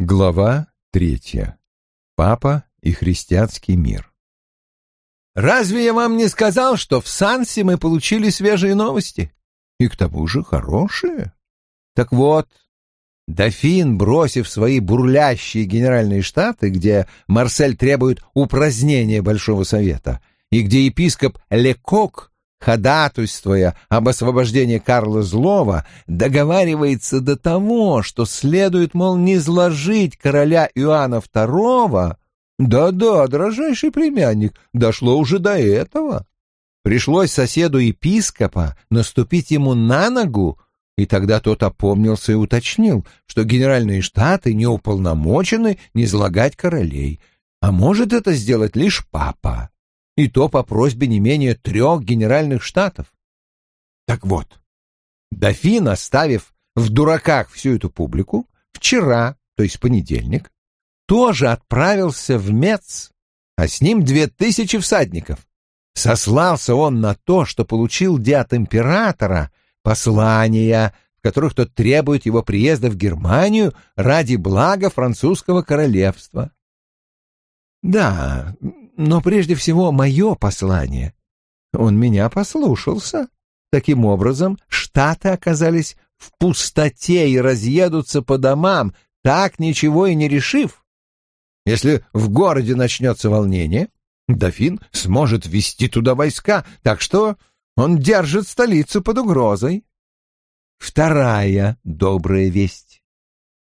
Глава третья. Папа и христианский мир. «Разве я вам не сказал, что в Сансе мы получили свежие новости? И к тому же хорошие. Так вот, дофин, бросив свои бурлящие генеральные штаты, где Марсель требует упразднения Большого Совета, и где епископ Лекок ходатайствуя об освобождении Карла Злого, договаривается до того, что следует, мол, не зложить короля Иоанна II. Да-да, дрожайший племянник, дошло уже до этого. Пришлось соседу епископа наступить ему на ногу, и тогда тот опомнился и уточнил, что генеральные штаты не уполномочены низлагать королей, а может это сделать лишь папа и то по просьбе не менее трех генеральных штатов. Так вот, дофин, оставив в дураках всю эту публику, вчера, то есть понедельник, тоже отправился в Мец, а с ним две тысячи всадников. Сослался он на то, что получил от императора послания, в которых тот требует его приезда в Германию ради блага французского королевства. Да, но прежде всего мое послание. Он меня послушался. Таким образом, штаты оказались в пустоте и разъедутся по домам, так ничего и не решив. Если в городе начнется волнение, дофин сможет вести туда войска, так что он держит столицу под угрозой. Вторая добрая весть.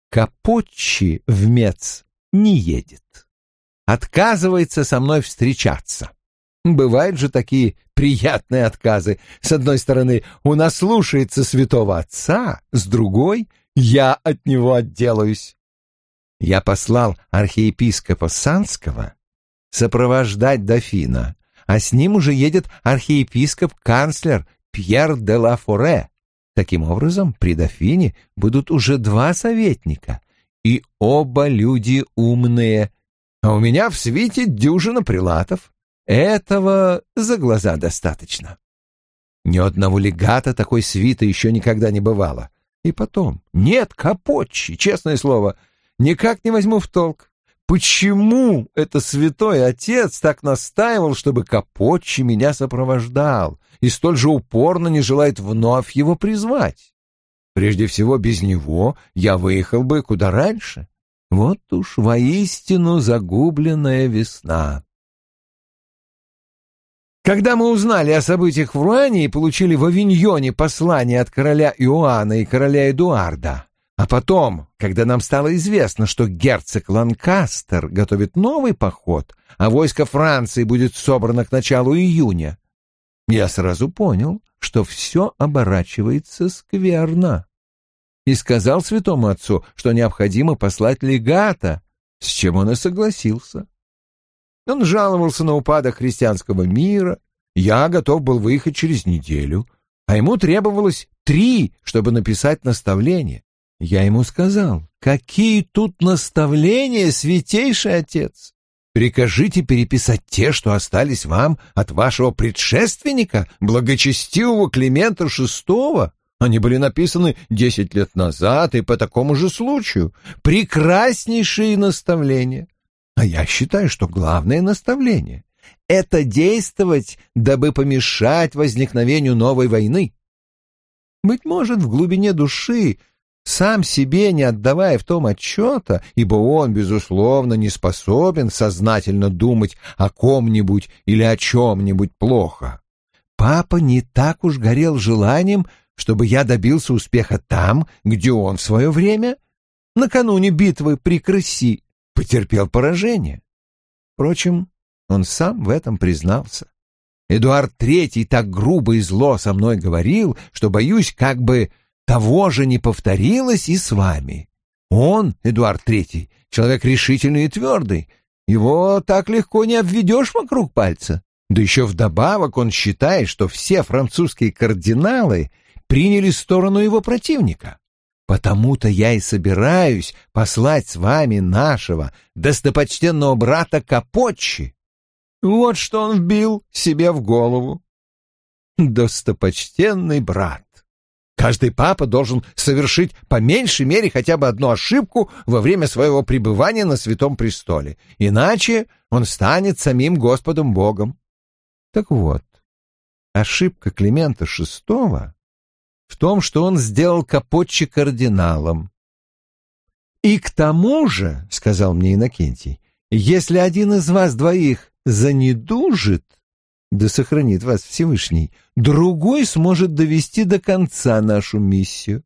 Капотчи в Мец не едет отказывается со мной встречаться. Бывают же такие приятные отказы. С одной стороны, он ослушается святого отца, с другой — я от него отделаюсь. Я послал архиепископа Санского сопровождать дофина, а с ним уже едет архиепископ-канцлер Пьер де ла Форе. Таким образом, при дофине будут уже два советника, и оба люди умные, а у меня в свите дюжина прилатов. Этого за глаза достаточно. Ни одного легата такой свиты еще никогда не бывало. И потом, нет Капотчи, честное слово, никак не возьму в толк. Почему это святой отец так настаивал, чтобы Капотчи меня сопровождал и столь же упорно не желает вновь его призвать? Прежде всего, без него я выехал бы куда раньше. Вот уж воистину загубленная весна. Когда мы узнали о событиях в Руане и получили в Авиньоне послание от короля Иоанна и короля Эдуарда, а потом, когда нам стало известно, что герцог Ланкастер готовит новый поход, а войско Франции будет собрано к началу июня, я сразу понял, что все оборачивается скверно и сказал святому отцу, что необходимо послать легата, с чем он и согласился. Он жаловался на упадок христианского мира, я готов был выехать через неделю, а ему требовалось три, чтобы написать наставление. Я ему сказал, какие тут наставления, святейший отец? Прикажите переписать те, что остались вам от вашего предшественника, благочестивого Климента VI, они были написаны десять лет назад и по такому же случаю. Прекраснейшие наставления. А я считаю, что главное наставление — это действовать, дабы помешать возникновению новой войны. Быть может, в глубине души, сам себе не отдавая в том отчета, ибо он, безусловно, не способен сознательно думать о ком-нибудь или о чем-нибудь плохо, папа не так уж горел желанием чтобы я добился успеха там, где он в свое время, накануне битвы при Крыси, потерпел поражение. Впрочем, он сам в этом признался. Эдуард Третий так грубо и зло со мной говорил, что, боюсь, как бы того же не повторилось и с вами. Он, Эдуард Третий, человек решительный и твердый. Его так легко не обведешь вокруг пальца. Да еще вдобавок он считает, что все французские кардиналы приняли сторону его противника. Потому-то я и собираюсь послать с вами нашего достопочтенного брата Капотчи. Вот что он вбил себе в голову. Достопочтенный брат. Каждый папа должен совершить по меньшей мере хотя бы одну ошибку во время своего пребывания на Святом Престоле, иначе он станет самим Господом Богом. Так вот, ошибка Климента VI в том, что он сделал Капотчи кардиналом. «И к тому же, — сказал мне Иннокентий, — если один из вас двоих занедужит, да сохранит вас Всевышний, другой сможет довести до конца нашу миссию.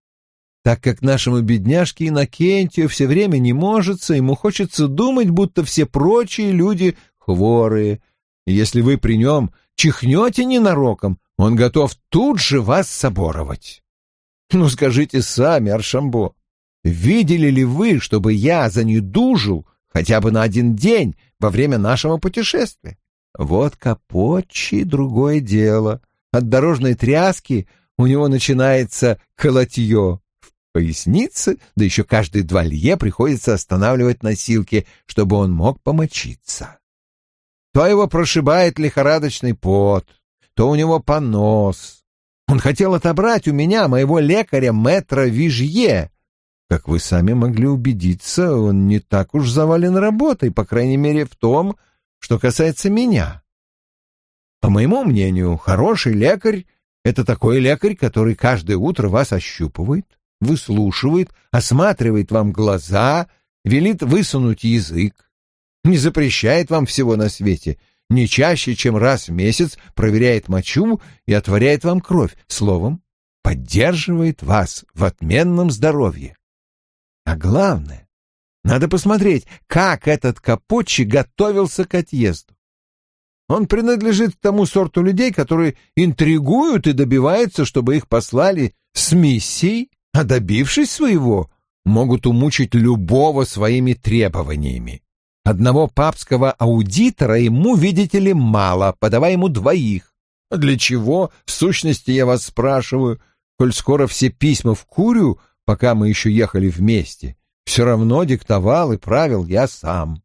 Так как нашему бедняжке Иннокентию все время не можется, ему хочется думать, будто все прочие люди хворые. Если вы при нем чихнете ненароком, он готов тут же вас соборовать. Ну, скажите сами, Аршамбо, видели ли вы, чтобы я занедужил хотя бы на один день во время нашего путешествия? Вот Капотчи — другое дело. От дорожной тряски у него начинается колотье в пояснице, да еще каждые два лье приходится останавливать носилки, чтобы он мог помочиться. То его прошибает лихорадочный пот, то у него понос. Он хотел отобрать у меня, моего лекаря, мэтра Вижье. Как вы сами могли убедиться, он не так уж завален работой, по крайней мере в том, что касается меня. По моему мнению, хороший лекарь — это такой лекарь, который каждое утро вас ощупывает, выслушивает, осматривает вам глаза, велит высунуть язык, не запрещает вам всего на свете, не чаще, чем раз в месяц проверяет мочу и отворяет вам кровь, словом, поддерживает вас в отменном здоровье. А главное, надо посмотреть, как этот Капочи готовился к отъезду. Он принадлежит тому сорту людей, которые интригуют и добиваются, чтобы их послали с миссией, а добившись своего, могут умучить любого своими требованиями. Одного папского аудитора ему, видите ли, мало, подавай ему двоих. А для чего, в сущности, я вас спрашиваю, коль скоро все письма в Курию, пока мы еще ехали вместе, все равно диктовал и правил я сам.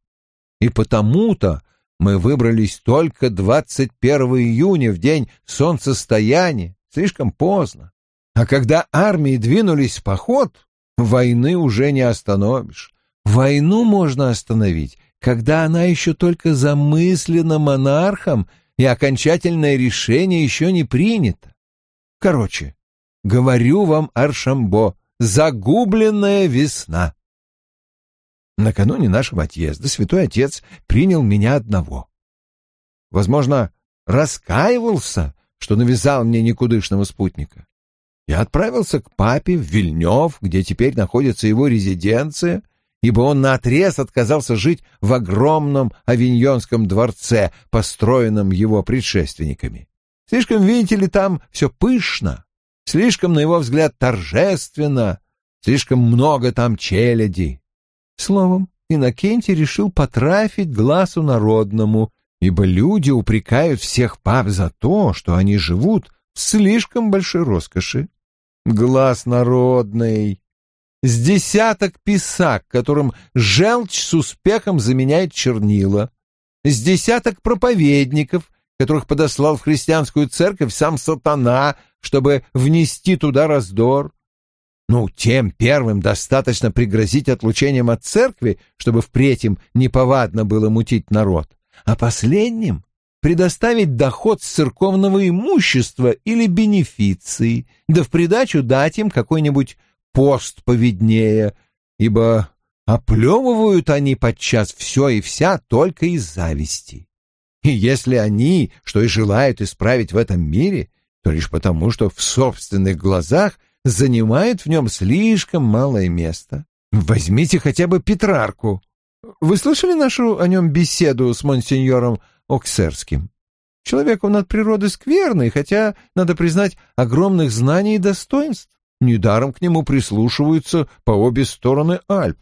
И потому-то мы выбрались только 21 июня, в день солнцестояния, слишком поздно. А когда армии двинулись в поход, войны уже не остановишь. Войну можно остановить, когда она еще только замыслена монархом и окончательное решение еще не принято. Короче, говорю вам, Аршамбо, загубленная весна. Накануне нашего отъезда святой отец принял меня одного. Возможно, раскаивался, что навязал мне никудышного спутника. Я отправился к папе в Вильнёв, где теперь находится его резиденция, ибо он наотрез отказался жить в огромном авиньонском дворце, построенном его предшественниками. Слишком, видите ли, там все пышно, слишком, на его взгляд, торжественно, слишком много там челяди. Словом, Иннокентий решил потрафить глазу народному, ибо люди упрекают всех пап за то, что они живут в слишком большой роскоши. Глаз народный. С десяток писак, которым желчь с успехом заменяет чернила. С десяток проповедников, которых подослал в христианскую церковь сам сатана, чтобы внести туда раздор. Ну, тем первым достаточно пригрозить отлучением от церкви, чтобы впредь им неповадно было мутить народ, а последним предоставить доход с церковного имущества или бенефиции, да в придачу дать им какой-нибудь пост поведнее, ибо оплевывают они подчас все и вся только из зависти. И если они, что и желают исправить в этом мире, то лишь потому, что в собственных глазах занимает в нем слишком малое место. Возьмите хотя бы Петрарку. Вы слышали нашу о нем беседу с монсеньором Оксерским? Человек он от природы скверный, хотя, надо признать, огромных знаний и достоинств. Недаром к нему прислушиваются по обе стороны Альп.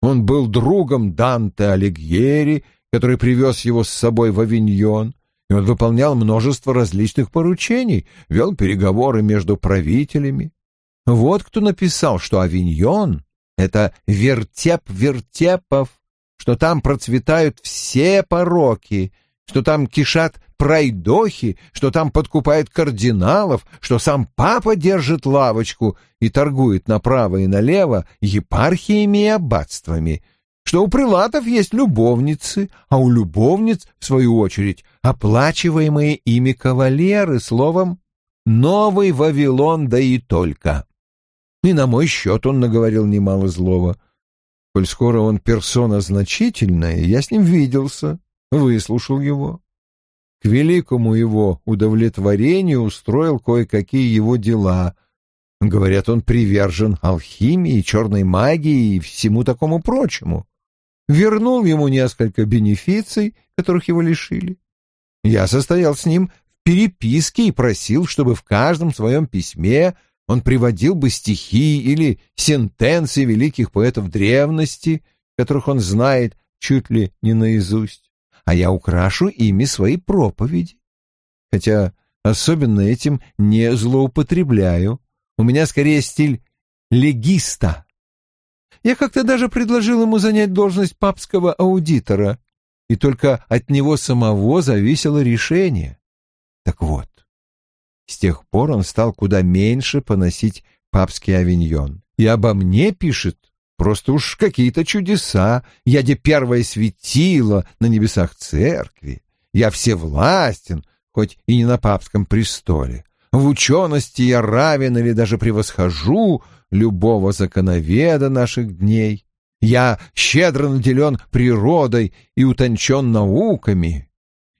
Он был другом Данте Алигьери, который привез его с собой в Авиньон, и он выполнял множество различных поручений, вел переговоры между правителями. Вот кто написал, что Авиньон — это вертеп вертепов, что там процветают все пороки, что там кишат пройдохи, что там подкупает кардиналов, что сам папа держит лавочку и торгует направо и налево епархиями и аббатствами, что у прилатов есть любовницы, а у любовниц, в свою очередь, оплачиваемые ими кавалеры, словом, новый Вавилон, да и только. И на мой счет он наговорил немало злого. Коль скоро он персона значительная, я с ним виделся, выслушал его. К великому его удовлетворению устроил кое-какие его дела. Говорят, он привержен алхимии, черной магии и всему такому прочему. Вернул ему несколько бенефиций, которых его лишили. Я состоял с ним в переписке и просил, чтобы в каждом своем письме он приводил бы стихи или сентенции великих поэтов древности, которых он знает чуть ли не наизусть а я украшу ими свои проповеди. Хотя особенно этим не злоупотребляю. У меня скорее стиль легиста. Я как-то даже предложил ему занять должность папского аудитора, и только от него самого зависело решение. Так вот, с тех пор он стал куда меньше поносить папский авиньон. И обо мне пишет Просто уж какие-то чудеса. Я де первое светило на небесах церкви. Я всевластен, хоть и не на папском престоле. В учености я равен или даже превосхожу любого законоведа наших дней. Я щедро наделен природой и утончен науками.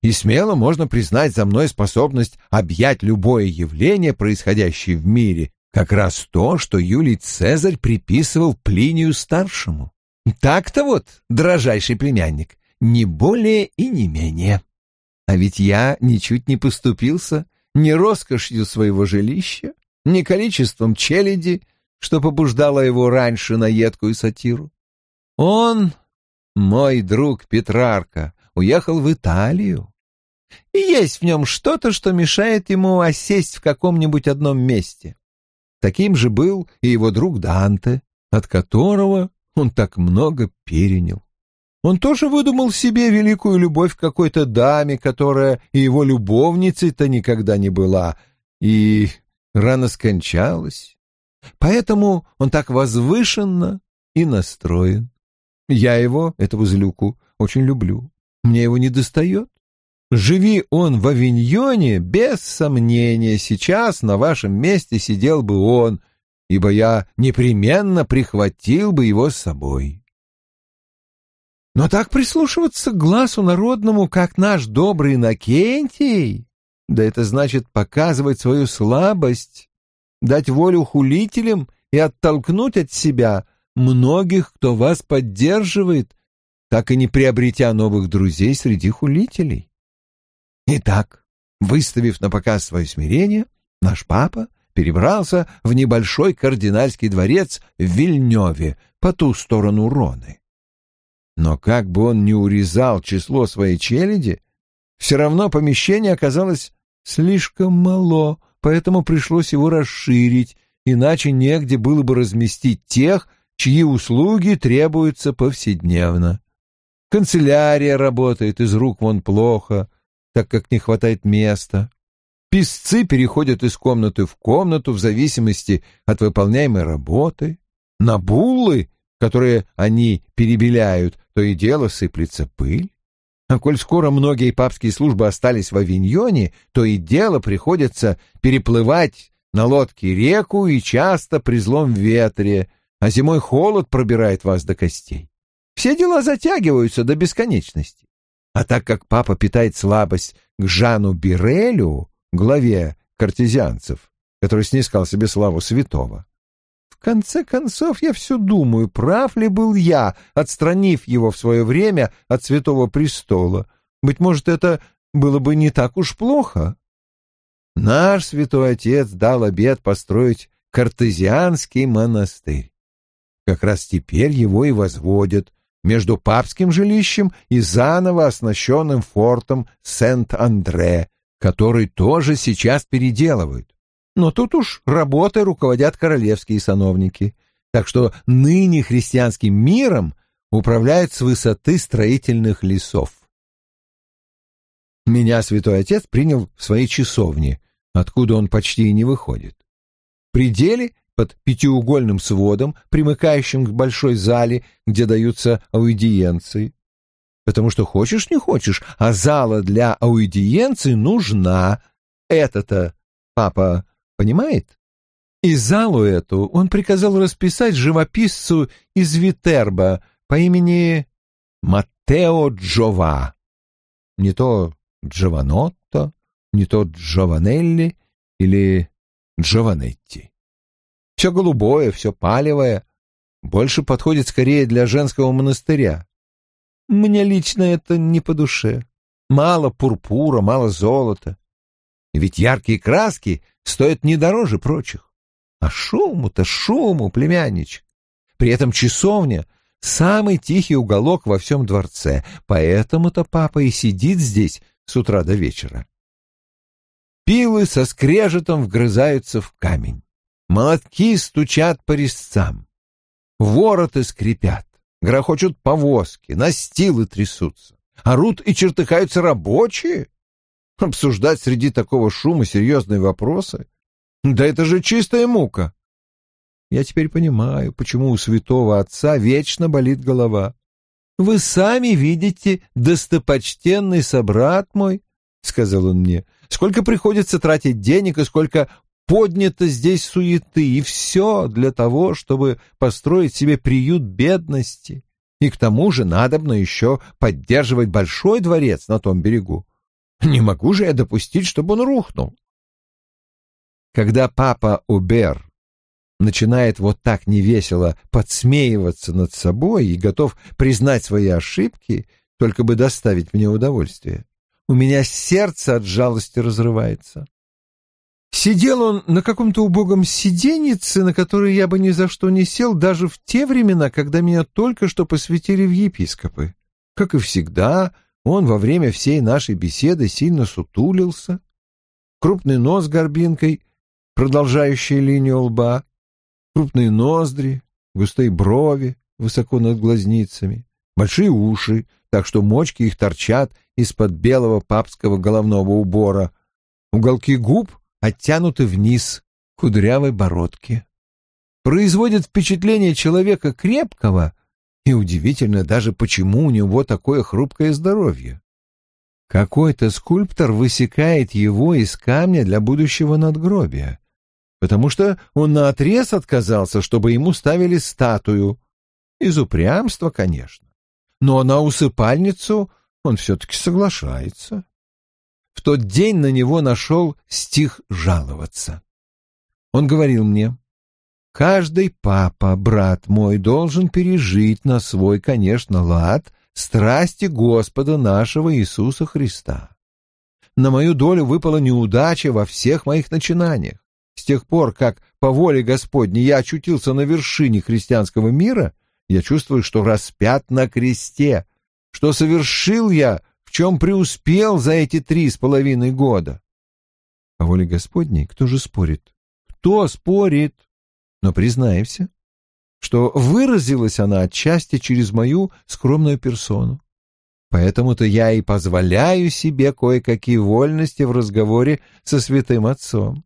И смело можно признать за мной способность объять любое явление, происходящее в мире, как раз то, что Юлий Цезарь приписывал Плинию Старшему. Так-то вот, дрожайший племянник, не более и не менее. А ведь я ничуть не поступился ни роскошью своего жилища, ни количеством челяди, что побуждало его раньше на едкую сатиру. Он, мой друг Петрарка, уехал в Италию. И есть в нем что-то, что мешает ему осесть в каком-нибудь одном месте. Таким же был и его друг Данте, от которого он так много перенял. Он тоже выдумал себе великую любовь к какой-то даме, которая и его любовницей-то никогда не была, и рано скончалась. Поэтому он так возвышенно и настроен. Я его, этого злюку, очень люблю. Мне его не достает. Живи он в Авиньоне, без сомнения, сейчас на вашем месте сидел бы он, ибо я непременно прихватил бы его с собой. Но так прислушиваться к глазу народному, как наш добрый Накентий, да это значит показывать свою слабость, дать волю хулителям и оттолкнуть от себя многих, кто вас поддерживает, так и не приобретя новых друзей среди хулителей. Итак, выставив на показ свое смирение, наш папа перебрался в небольшой кардинальский дворец в Вильнёве по ту сторону Роны. Но как бы он ни урезал число своей челяди, все равно помещение оказалось слишком мало, поэтому пришлось его расширить, иначе негде было бы разместить тех, чьи услуги требуются повседневно. Канцелярия работает из рук вон плохо, так как не хватает места. Писцы переходят из комнаты в комнату в зависимости от выполняемой работы. На буллы, которые они перебеляют, то и дело сыплется пыль. А коль скоро многие папские службы остались в Авиньоне, то и дело приходится переплывать на лодке реку и часто при злом ветре, а зимой холод пробирает вас до костей. Все дела затягиваются до бесконечности. А так как папа питает слабость к Жану Бирелю, главе картезианцев, который снискал себе славу святого, в конце концов я все думаю, прав ли был я, отстранив его в свое время от святого престола. Быть может, это было бы не так уж плохо. Наш святой отец дал обет построить картезианский монастырь. Как раз теперь его и возводят, между папским жилищем и заново оснащенным фортом Сент-Андре, который тоже сейчас переделывают. Но тут уж работой руководят королевские сановники, так что ныне христианским миром управляют с высоты строительных лесов. Меня святой отец принял в своей часовне, откуда он почти и не выходит. В пределе под пятиугольным сводом, примыкающим к большой зале, где даются аудиенции. Потому что хочешь не хочешь, а зала для аудиенции нужна. Это-то папа понимает? И залу эту он приказал расписать живописцу из Витерба по имени Маттео Джова. Не то Джованотто, не то Джованелли или Джованетти. Все голубое, все палевое, больше подходит скорее для женского монастыря. Мне лично это не по душе. Мало пурпура, мало золота. Ведь яркие краски стоят не дороже прочих. А шуму-то шуму, племянничек. При этом часовня — самый тихий уголок во всем дворце, поэтому-то папа и сидит здесь с утра до вечера. Пилы со скрежетом вгрызаются в камень. Молотки стучат по резцам. Вороты скрипят, грохочут повозки, настилы трясутся. Орут и чертыхаются рабочие. Обсуждать среди такого шума серьезные вопросы? Да это же чистая мука. Я теперь понимаю, почему у святого отца вечно болит голова. Вы сами видите, достопочтенный собрат мой, — сказал он мне, — сколько приходится тратить денег и сколько поднято здесь суеты, и все для того, чтобы построить себе приют бедности. И к тому же надобно еще поддерживать большой дворец на том берегу. Не могу же я допустить, чтобы он рухнул. Когда папа Убер начинает вот так невесело подсмеиваться над собой и готов признать свои ошибки, только бы доставить мне удовольствие, у меня сердце от жалости разрывается. Сидел он на каком-то убогом сиденьице, на которое я бы ни за что не сел даже в те времена, когда меня только что посвятили в епископы. Как и всегда, он во время всей нашей беседы сильно сутулился. Крупный нос горбинкой продолжающая линию лба, крупные ноздри, густые брови высоко над глазницами, большие уши, так что мочки их торчат из-под белого папского головного убора, уголки губ оттянуты вниз кудрявой бородки. Производит впечатление человека крепкого, и удивительно даже, почему у него такое хрупкое здоровье. Какой-то скульптор высекает его из камня для будущего надгробия потому что он наотрез отказался, чтобы ему ставили статую. Из упрямства, конечно. Но на усыпальницу он все-таки соглашается. В тот день на него нашел стих жаловаться. Он говорил мне, «Каждый папа, брат мой, должен пережить на свой, конечно, лад страсти Господа нашего Иисуса Христа. На мою долю выпала неудача во всех моих начинаниях. С тех пор, как по воле Господней я очутился на вершине христианского мира, я чувствую, что распят на кресте, что совершил я, чем преуспел за эти три с половиной года. По воле Господней кто же спорит? Кто спорит? Но признаемся, что выразилась она отчасти через мою скромную персону. Поэтому-то я и позволяю себе кое-какие вольности в разговоре со святым отцом.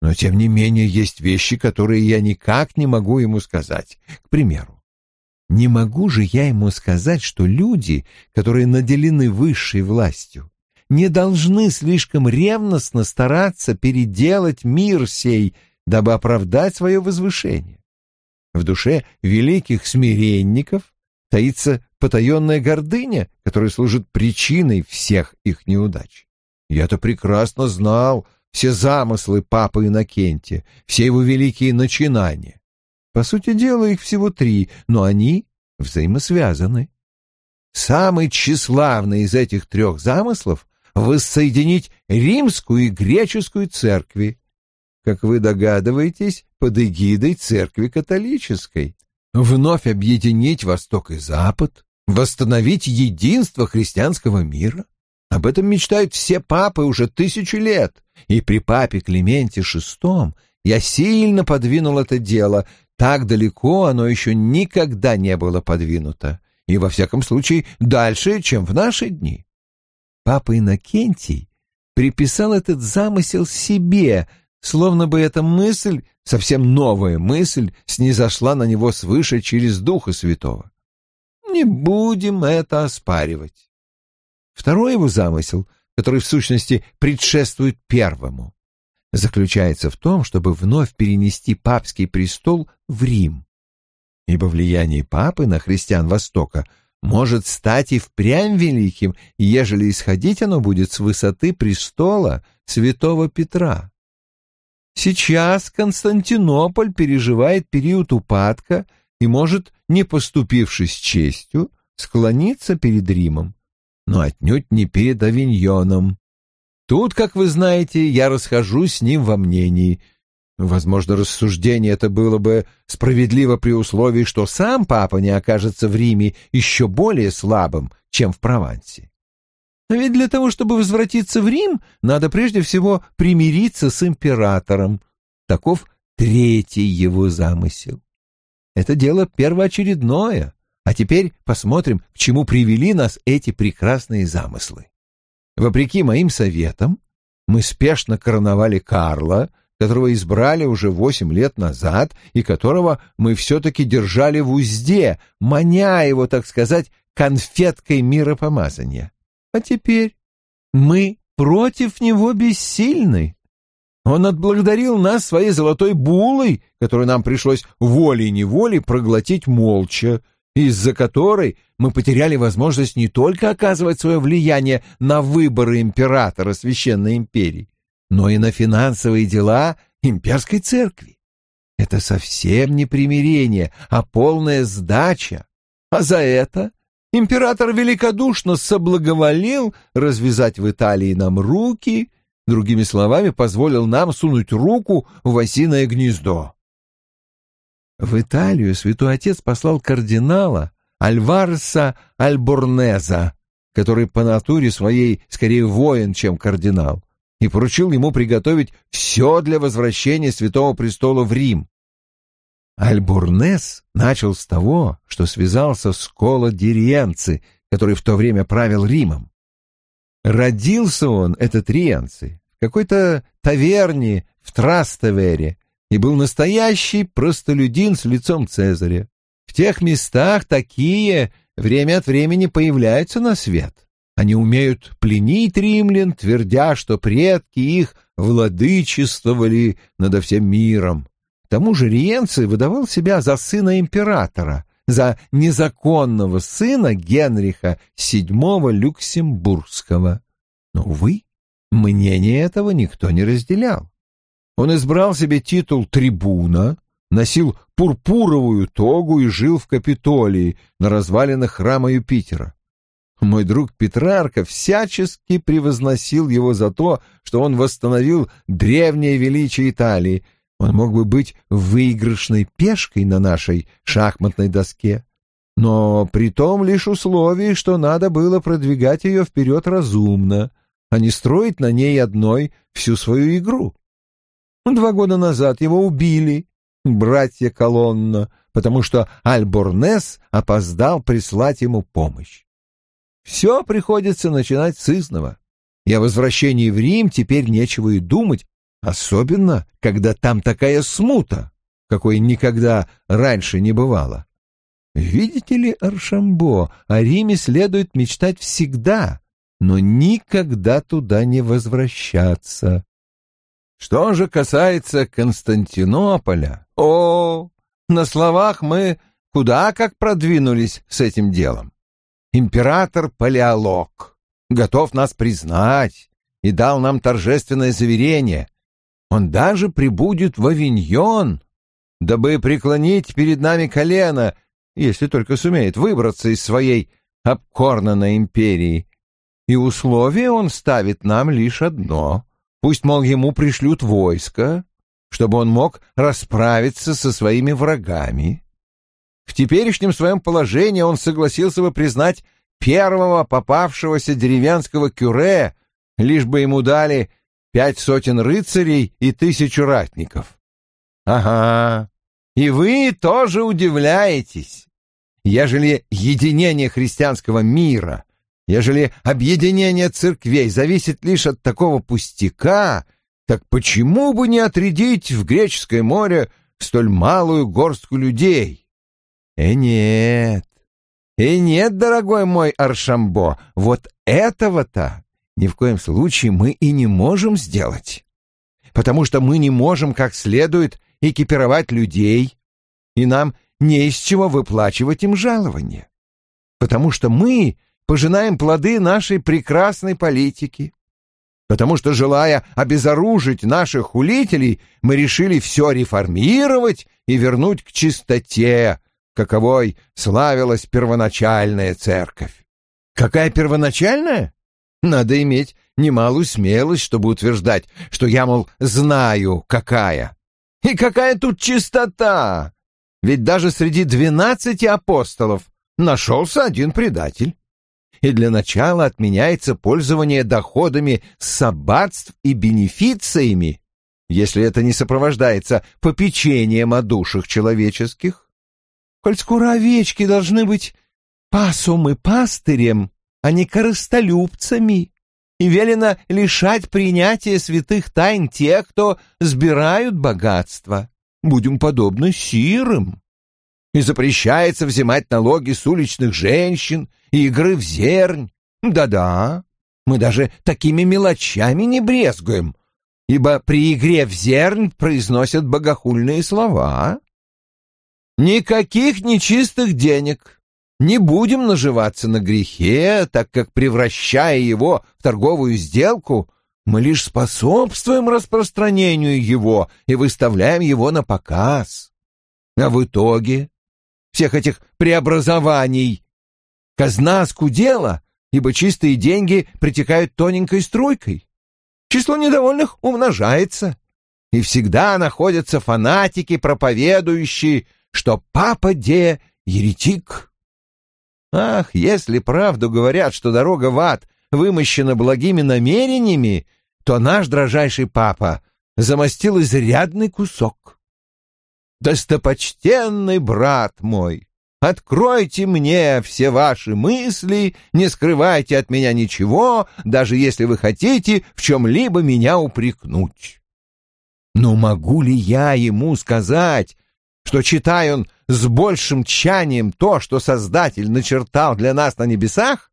Но, тем не менее, есть вещи, которые я никак не могу ему сказать. К примеру, не могу же я ему сказать, что люди, которые наделены высшей властью, не должны слишком ревностно стараться переделать мир сей, дабы оправдать свое возвышение. В душе великих смиренников таится потаенная гордыня, которая служит причиной всех их неудач. Я-то прекрасно знал, все замыслы папы Иннокентия, все его великие начинания. По сути дела, их всего три, но они взаимосвязаны. Самый тщеславный из этих трех замыслов — воссоединить римскую и греческую церкви, как вы догадываетесь, под эгидой церкви католической, вновь объединить Восток и Запад, восстановить единство христианского мира. Об этом мечтают все папы уже тысячу лет. И при папе Клименте VI я сильно подвинул это дело, так далеко оно еще никогда не было подвинуто, и во всяком случае дальше, чем в наши дни. Папа Иннокентий приписал этот замысел себе, словно бы эта мысль, совсем новая мысль, снизошла на него свыше через Духа Святого. Не будем это оспаривать. Второй его замысел, который в сущности предшествует первому, заключается в том, чтобы вновь перенести папский престол в Рим. Ибо влияние папы на христиан Востока может стать и впрямь великим, ежели исходить оно будет с высоты престола святого Петра. Сейчас Константинополь переживает период упадка и может, не поступившись честью, склониться перед Римом, но отнюдь не перед Авиньоном. Тут, как вы знаете, я расхожусь с ним во мнении. Возможно, рассуждение это было бы справедливо при условии, что сам папа не окажется в Риме еще более слабым, чем в Провансе. Но ведь для того, чтобы возвратиться в Рим, надо прежде всего примириться с императором. Таков третий его замысел. Это дело первоочередное, а теперь посмотрим, к чему привели нас эти прекрасные замыслы. Вопреки моим советам, мы спешно короновали Карла, которого избрали уже восемь лет назад и которого мы все-таки держали в узде, маня его, так сказать, конфеткой миропомазания. А теперь мы против него бессильны. Он отблагодарил нас своей золотой булой, которую нам пришлось волей-неволей проглотить молча, из-за которой мы потеряли возможность не только оказывать свое влияние на выборы императора Священной империи, но и на финансовые дела имперской церкви. Это совсем не примирение, а полная сдача. А за это император великодушно соблаговолил развязать в Италии нам руки, другими словами, позволил нам сунуть руку в осиное гнездо. В Италию святой отец послал кардинала Альвареса Альборнеза, который по натуре своей скорее воин, чем кардинал, и поручил ему приготовить все для возвращения святого престола в Рим. Альбурнес начал с того, что связался с Коло Дириенци, который в то время правил Римом. Родился он, этот Риенци, в какой-то таверне в Трастевере и был настоящий простолюдин с лицом Цезаря. В тех местах такие время от времени появляются на свет. Они умеют пленить римлян, твердя, что предки их владычествовали над всем миром. К тому же Риенци выдавал себя за сына императора, за незаконного сына Генриха VII Люксембургского. Но, увы, мнение этого никто не разделял. Он избрал себе титул трибуна, носил пурпуровую тогу и жил в Капитолии на развалинах храма Юпитера. Мой друг Петрарка всячески превозносил его за то, что он восстановил древнее величие Италии, он мог бы быть выигрышной пешкой на нашей шахматной доске, но при том лишь условии, что надо было продвигать ее вперед разумно, а не строить на ней одной всю свою игру. Два года назад его убили, братья Колонна, потому что Альборнес опоздал прислать ему помощь. Все приходится начинать с изного. И о возвращении в Рим теперь нечего и думать, Особенно, когда там такая смута, какой никогда раньше не бывало. Видите ли, Аршамбо, о Риме следует мечтать всегда, но никогда туда не возвращаться. Что же касается Константинополя, о, на словах мы куда как продвинулись с этим делом. Император Палеолог готов нас признать и дал нам торжественное заверение, он даже прибудет в Авиньон, дабы преклонить перед нами колено, если только сумеет выбраться из своей обкорнанной империи. И условие он ставит нам лишь одно. Пусть, мол, ему пришлют войско, чтобы он мог расправиться со своими врагами. В теперешнем своем положении он согласился бы признать первого попавшегося деревенского кюре, лишь бы ему дали пять сотен рыцарей и тысячу ратников. Ага, и вы тоже удивляетесь. Ежели единение христианского мира Ежели объединение церквей зависит лишь от такого пустяка, так почему бы не отрядить в Греческое море столь малую горстку людей? Э, нет, э, нет, дорогой мой Аршамбо, вот этого-то ни в коем случае мы и не можем сделать, потому что мы не можем как следует экипировать людей, и нам не из чего выплачивать им жалование, потому что мы пожинаем плоды нашей прекрасной политики, потому что, желая обезоружить наших хулителей, мы решили все реформировать и вернуть к чистоте, каковой славилась первоначальная церковь. Какая первоначальная? Надо иметь немалую смелость, чтобы утверждать, что я, мол, знаю, какая. И какая тут чистота! Ведь даже среди двенадцати апостолов нашелся один предатель. И для начала отменяется пользование доходами с и бенефициями, если это не сопровождается попечением о душах человеческих. Коль скоро овечки должны быть пасом и пастырем, а не корыстолюбцами, и велено лишать принятия святых тайн тех, кто сбирают богатство. Будем подобны сирым. И запрещается взимать налоги с уличных женщин игры в зернь. Да-да, мы даже такими мелочами не брезгуем, ибо при игре в зернь произносят богохульные слова. Никаких нечистых денег, не будем наживаться на грехе, так как, превращая его в торговую сделку, мы лишь способствуем распространению его и выставляем его на показ. А в итоге всех этих преобразований казна скудела, ибо чистые деньги притекают тоненькой струйкой. Число недовольных умножается, и всегда находятся фанатики, проповедующие, что папа Де — еретик. Ах, если правду говорят, что дорога в ад вымощена благими намерениями, то наш дрожайший папа замостил изрядный кусок. Достопочтенный брат мой, откройте мне все ваши мысли, не скрывайте от меня ничего, даже если вы хотите в чем-либо меня упрекнуть. Но могу ли я ему сказать, что, читая он с большим тщанием то, что Создатель начертал для нас на небесах,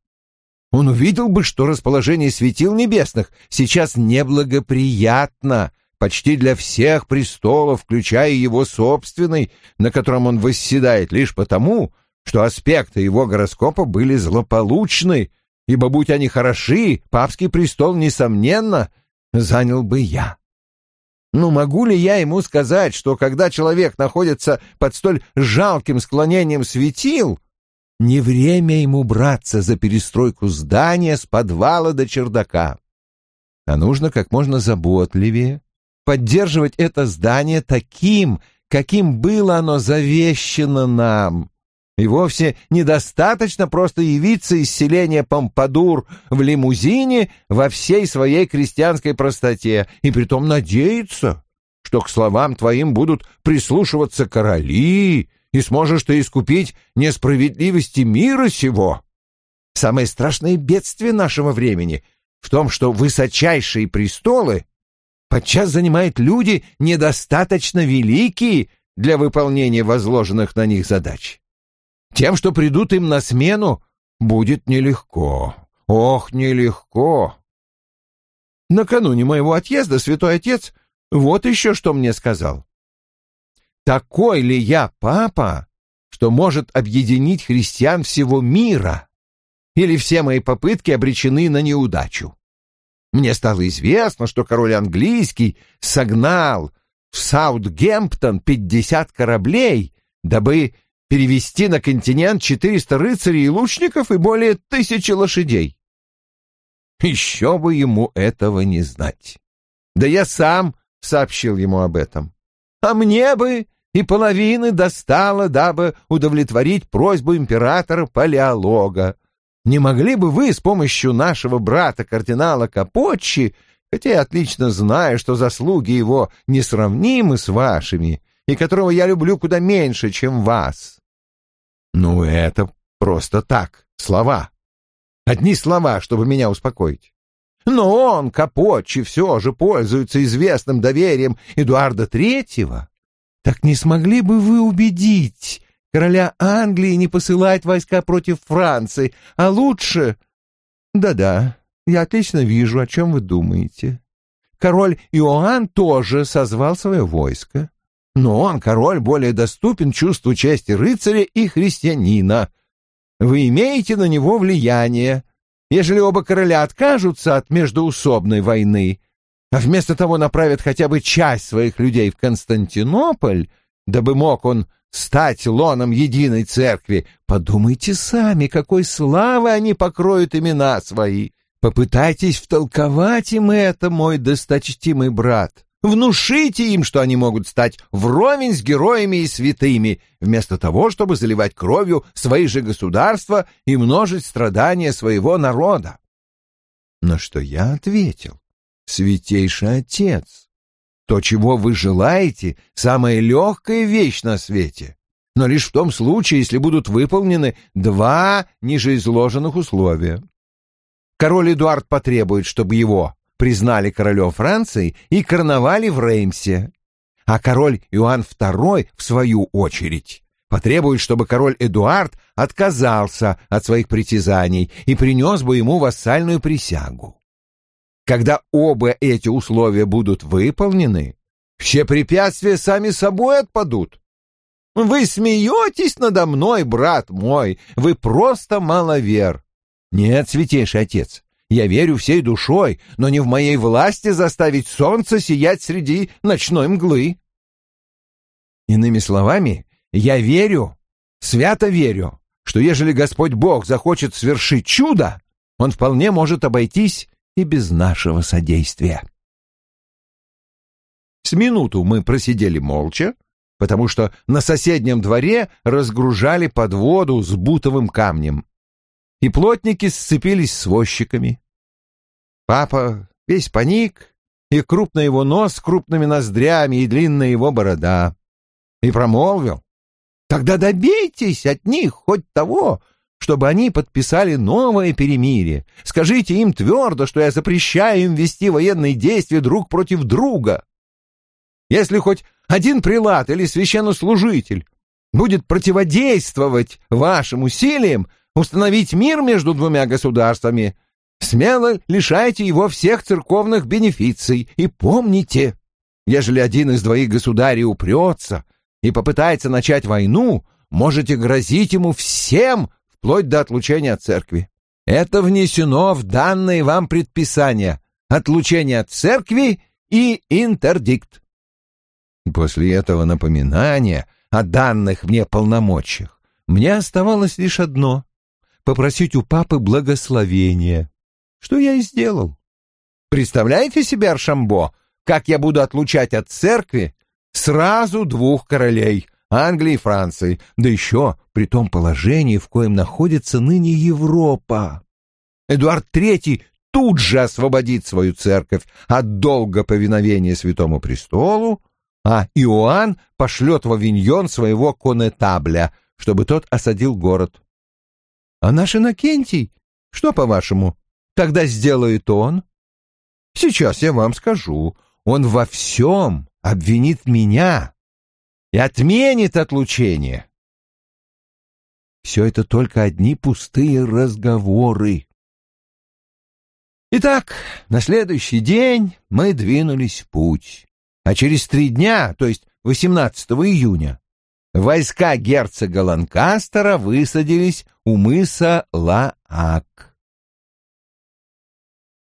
он увидел бы, что расположение светил небесных сейчас неблагоприятно почти для всех престолов, включая его собственный, на котором он восседает лишь потому, что аспекты его гороскопа были злополучны, ибо, будь они хороши, папский престол, несомненно, занял бы я. Ну, могу ли я ему сказать, что когда человек находится под столь жалким склонением светил, не время ему браться за перестройку здания с подвала до чердака, а нужно как можно заботливее поддерживать это здание таким, каким было оно завещено нам, и вовсе недостаточно просто явиться из селения Помпадур в лимузине во всей своей крестьянской простоте, и притом надеяться, что к словам твоим будут прислушиваться короли, и сможешь ты искупить несправедливости мира сего. Самое страшное бедствие нашего времени в том, что высочайшие престолы подчас занимают люди недостаточно великие для выполнения возложенных на них задач. Тем, что придут им на смену, будет нелегко. Ох, нелегко. Накануне моего отъезда святой отец вот еще что мне сказал. Такой ли я папа, что может объединить христиан всего мира? Или все мои попытки обречены на неудачу? Мне стало известно, что король английский согнал в Саутгемптон пятьдесят кораблей, дабы перевести на континент 400 рыцарей и лучников и более тысячи лошадей. Еще бы ему этого не знать. Да я сам сообщил ему об этом. А мне бы и половины достало, дабы удовлетворить просьбу императора Палеолога. Не могли бы вы с помощью нашего брата кардинала Капоччи, хотя я отлично знаю, что заслуги его несравнимы с вашими, и которого я люблю куда меньше, чем вас, ну, это просто так, слова. Одни слова, чтобы меня успокоить. Но он, Капотчи, все же пользуется известным доверием Эдуарда Третьего. Так не смогли бы вы убедить короля Англии не посылать войска против Франции, а лучше... Да-да, я отлично вижу, о чем вы думаете. Король Иоанн тоже созвал свое войско. Но он, король, более доступен чувству чести рыцаря и христианина. Вы имеете на него влияние. Ежели оба короля откажутся от междоусобной войны, а вместо того направят хотя бы часть своих людей в Константинополь, дабы мог он стать лоном единой церкви, подумайте сами, какой славы они покроют имена свои. Попытайтесь втолковать им это, мой досточтимый брат. Внушите им, что они могут стать вровень с героями и святыми, вместо того, чтобы заливать кровью свои же государства и множить страдания своего народа. Но что я ответил? Святейший Отец, то, чего вы желаете, самая легкая вещь на свете, но лишь в том случае, если будут выполнены два ниже изложенных условия. Король Эдуард потребует, чтобы его признали королем Франции и короновали в Реймсе. А король Иоанн II, в свою очередь, потребует, чтобы король Эдуард отказался от своих притязаний и принес бы ему вассальную присягу. Когда оба эти условия будут выполнены, все препятствия сами собой отпадут. Вы смеетесь надо мной, брат мой, вы просто маловер. Нет, святейший отец, я верю всей душой, но не в моей власти заставить солнце сиять среди ночной мглы. Иными словами, я верю, свято верю, что ежели Господь Бог захочет свершить чудо, Он вполне может обойтись и без нашего содействия. С минуту мы просидели молча, потому что на соседнем дворе разгружали подводу с бутовым камнем и плотники сцепились с возчиками. Папа весь паник, и крупный его нос с крупными ноздрями, и длинная его борода. И промолвил, «Тогда добейтесь от них хоть того, чтобы они подписали новое перемирие. Скажите им твердо, что я запрещаю им вести военные действия друг против друга. Если хоть один прилад или священнослужитель будет противодействовать вашим усилиям, установить мир между двумя государствами, смело лишайте его всех церковных бенефиций. И помните, ежели один из двоих государей упрется и попытается начать войну, можете грозить ему всем, вплоть до отлучения от церкви. Это внесено в данные вам предписания отлучение от церкви и интердикт. После этого напоминания о данных мне полномочиях мне оставалось лишь одно попросить у папы благословения, что я и сделал. Представляете себе, Аршамбо, как я буду отлучать от церкви сразу двух королей, Англии и Франции, да еще при том положении, в коем находится ныне Европа. Эдуард III тут же освободит свою церковь от долга повиновения Святому Престолу, а Иоанн пошлет в Авиньон своего конетабля, чтобы тот осадил город. А наш Иннокентий, что, по-вашему, тогда сделает он? Сейчас я вам скажу, он во всем обвинит меня и отменит отлучение. Все это только одни пустые разговоры. Итак, на следующий день мы двинулись в путь, а через три дня, то есть 18 июня, Войска герцога Ланкастера высадились у мыса Ла-Ак.